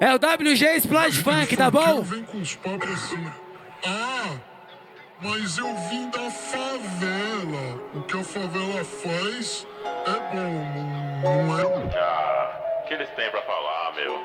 É o WG Splash Funk, tá bom? Vem com os papos assim. Ah, mas eu vim da favela. O que a favela faz é bom, não é? Ah, o que eles têm pra falar, meu?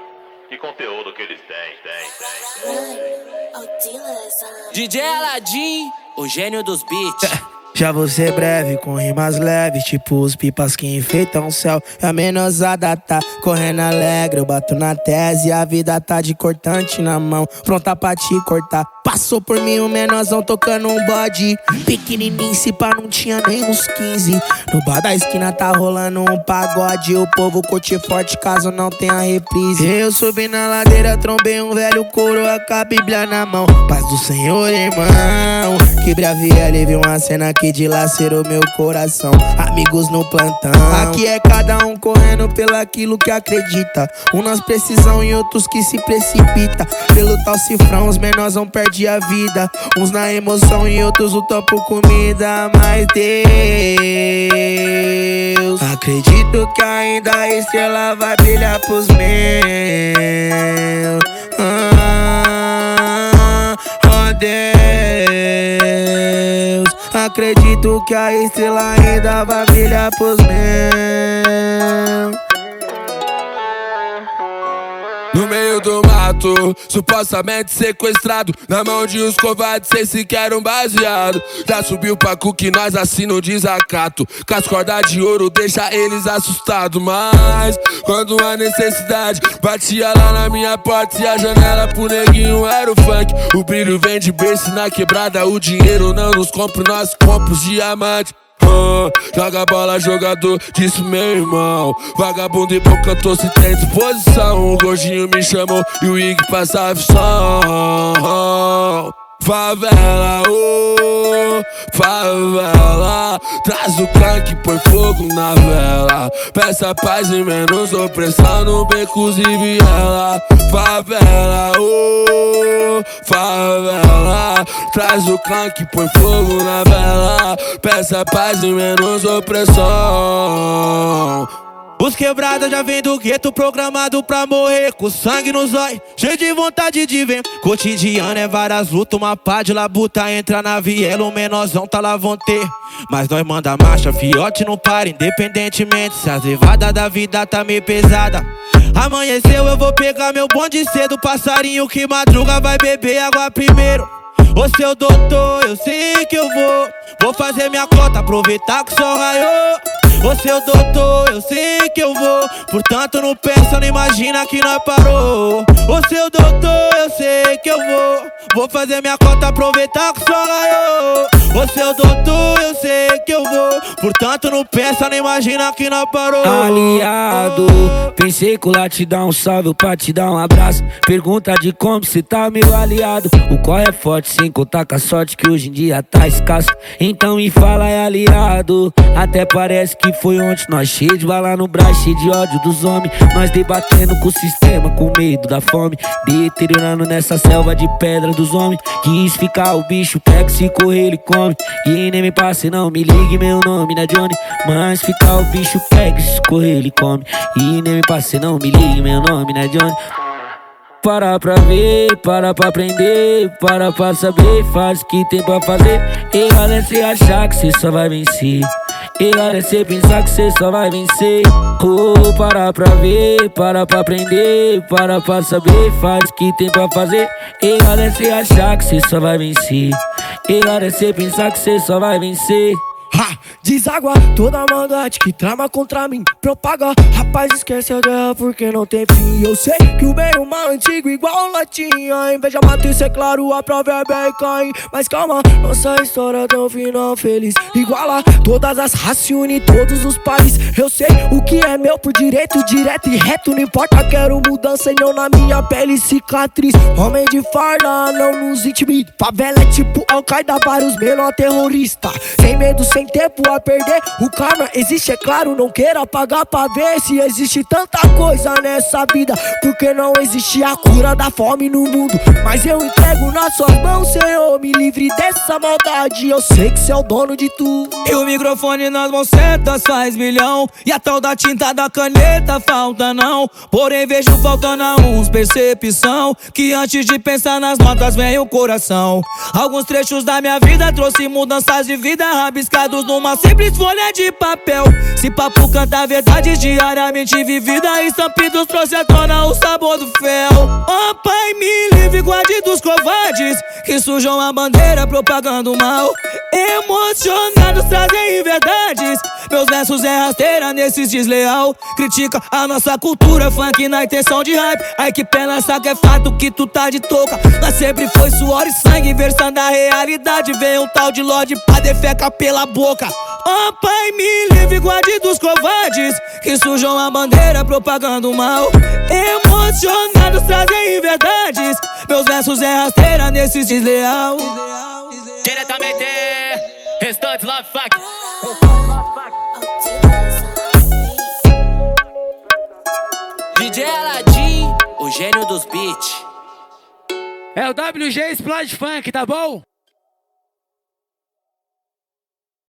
Que conteúdo que eles têm, têm, têm, têm. DJ Aladdin, o gênio dos beats. Já vou ser breve, com rimas leves, tipo os pipas que enfeitam o céu. E a menosada tá correndo alegre, eu bato na tese, a vida tá de cortante na mão, pronta pra te cortar. Passou por mim o um menorzão tocando um bode. Pequenininho, se pá, não tinha nem uns 15 No bar da esquina tá rolando um pagode. O povo curte forte caso não tenha reprise. Eu subi na ladeira, trombei um velho coroa com a bíblia na mão. Paz do Senhor, irmão Que breve ele viu uma cena que dilacerou meu coração Amigos no plantão Aqui é cada um correndo pelo aquilo que acredita Um nas precisão e outros que se precipita Pelo tal cifrão, os menorzão perdem perde a vida. Uns na emoção e outros lutam por comida. Mas Deus, acredito que ainda a estrela vai brilhar pros meus. Ah, oh Deus, acredito que a estrela ainda vai brilhar pros meus. No meio do mato, supostamente sequestrado. Na mão de uns covardes, cê sequer um baseado. Já subiu pra cu que nós assina o desacato. Com as cordas de ouro deixa eles assustados. Mas, quando a necessidade batia lá na minha porta E a janela pro neguinho era o funk O brilho vem de berço na quebrada. O dinheiro não nos compra, nós compra os joga bola, jogador, disse meu irmão. Vagabundo e bom cantor se tem disposição. O gordinho me chamou e o Ig passava som. Favela, oh, favela. Traz o crank, põe fogo na vela. Peça paz e menos opressão no becos e viela. Favela, oh, favela. Traz o crank, põe fogo na vela. Peça paz e menos opressão os quebrados já vem do gueto programado pra morrer Com sangue nos olhos, cheio de vontade de ver. Cotidiano é várias lutas, uma pá de labuta Entra na viela, o menorzão tá lá vão ter. Mas nós manda marcha, fiote não para Independentemente se as levadas da vida tá meio pesada. Amanheceu eu vou pegar meu bonde cedo Passarinho que madruga vai beber água primeiro. Ô seu doutor, eu sei que eu vou Vou fazer minha cota, aproveitar que o sol raiou Ô seu doutor, eu sei que eu vou. Portanto não pensa, não imagina que nós parou. Ô seu doutor, eu sei que eu vou. Vou fazer minha cota, aproveitar que sol raiou Ô seu doutor, eu sei que eu vou. Portanto não pensa, não imagina que nós parou. Aliado, pensei que lá te dar um salve pra te dar um abraço. Pergunta de como cê tá, meu aliado. O qual é forte sem contar com a sorte que hoje em dia tá escasso. Então me fala, é aliado. Até parece que foi ontem Nós cheio de bala no braço, cheio de ódio dos homens. Nós debatendo com o sistema, com medo da fome. Deteriorando nessa selva de pedra dos homens. Quis ficar o bicho, pega se correr ele come E nem me passe não, me ligue meu nome na Johnny Mas ficar o bicho, pega se correr ele come E nem me passe não, me ligue meu nome na Johnny para pra ver, para pra aprender, para pra saber, faz o que tem pra fazer. E olha se achar que cê só vai vencer. E olha se pensar que cê só vai vencer. Oh, para pra ver, para pra aprender, para pra saber, faz o que tem pra fazer. E olha se achar que cê só vai vencer. E olha se pensar que cê só vai vencer. Ha! Deságua toda maldade que trama contra mim Propaga, rapaz esquece a guerra porque não tem fim. Eu sei que o bem e o mal é antigo igual latinha inveja mata isso é claro, a provérbia é Caim Mas calma, nossa história tem um final feliz. Iguala todas as raças une todos os países Eu sei o que é meu por direito, direto e reto. Não importa, quero mudança e não na minha pele cicatriz. Homem de farda, não nos intimida Favela é tipo Al-Qaeda, vários menor terrorista. Sem medo, sem tem tempo a perder. O karma existe, é claro, não queira pagar pra ver. Se existe tanta coisa nessa vida, porque não existe a cura da fome no mundo. Mas eu entrego nas suas mãos, Senhor, me livre dessa maldade. Eu sei que você é o dono de tudo. E o microfone nas mãos certas faz milhão. E a tal da tinta da caneta falta não. Porém vejo faltando a uns percepção. Que antes de pensar nas notas vem o coração. Alguns trechos da minha vida trouxe mudanças de vida rabiscados numa simples folha de papel. Se papo canta verdade diariamente vivida, estampidos trouxe à tona o sabor do fel. Oh pai, me livre, guarde dos covardes que sujam a bandeira propagando mal. Emocionados trazem verdades. Meus versos é rasteira nesses desleal. Critica a nossa cultura, funk na intenção de hype. Ai que pena, saca é fato que tu tá de touca. Mas sempre foi suor e sangue, versando a realidade. Vem um tal de Lorde pra defeca pela boca. Oh pai, me livre, guarde dos covardes Que sujam a bandeira propagando mal Emocionados trazem verdades Meus versos é rasteira nesses desleal Diretamente, restante love fuck. DJ Aladdin, o gênio dos beats. É o WG Splash Funk, tá bom?